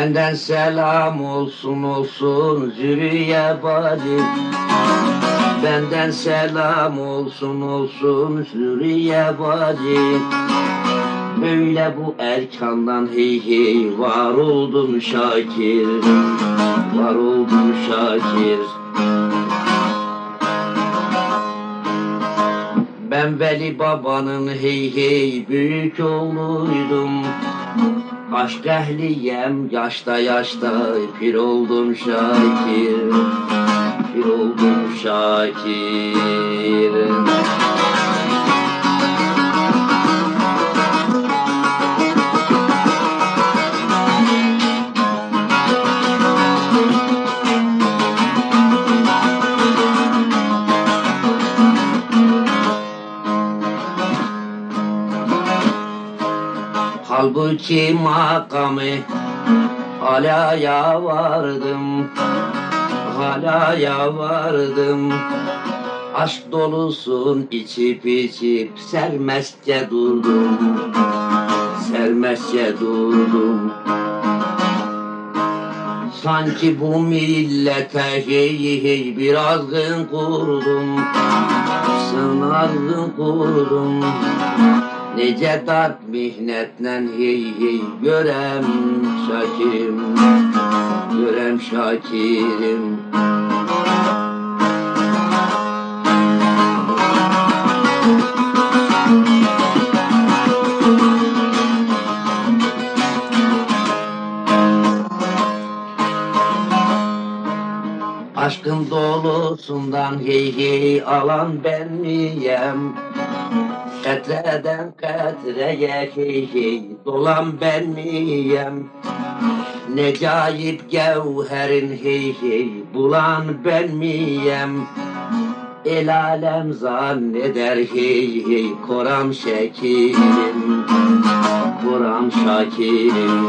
Benden selam olsun olsun Zürriye bacım Benden selam olsun olsun Zürriye bacım Böyle bu erkandan hey hey var oldum Şakir. Var oldum Şakir. Ben Veli Baba'nın hey hey büyük oğluydum Aşk ehliyem yaşta yaşta pir oldum Şakir. Pir oldum Şakir Halbuki makamı Halaya vardım Halaya vardım. Aşk dolusun içip içip Sermestçe durdum Sermestçe durdum. Sanki bu millete hey hey bir azgın kurdum Sınazgın kurdum Nece dert mihnetle hey hey görem şakirim Görem şakirim Aşkın dolusundan hey hey alan ben miyem? Katreden katreye hey hey dolan ben miyem? Necayip gevherin hey hey bulan ben miyem? El alem zanneder hey hey koram şekirim Koram şakirim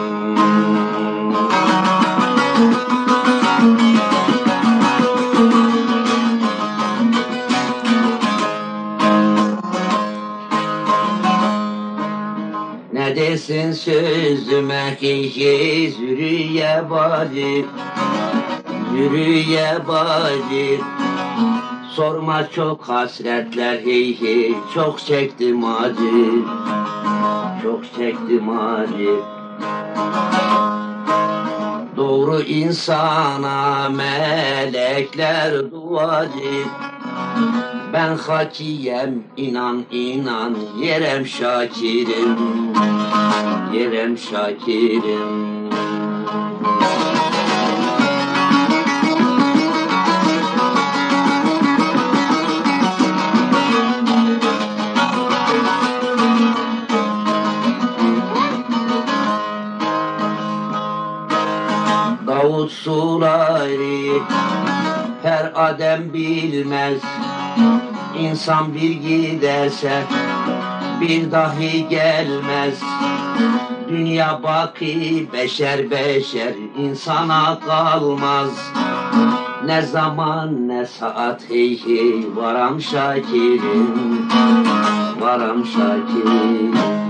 desin sözüme ki hey zürüye bacı Zürüye bacı Sorma çok hasretler hey hey Çok çektim acı. Çok çektim acı. Doğru insana melekler duacı ben hakiyem inan inan yerem şakirim Yerem şakirim. Davut Sulayri her adem bilmez. İnsan bir giderse bir dahi gelmez. Dünya baki beşer beşer insana kalmaz. Ne zaman ne saat hey hey varam şakirim Varam şakirim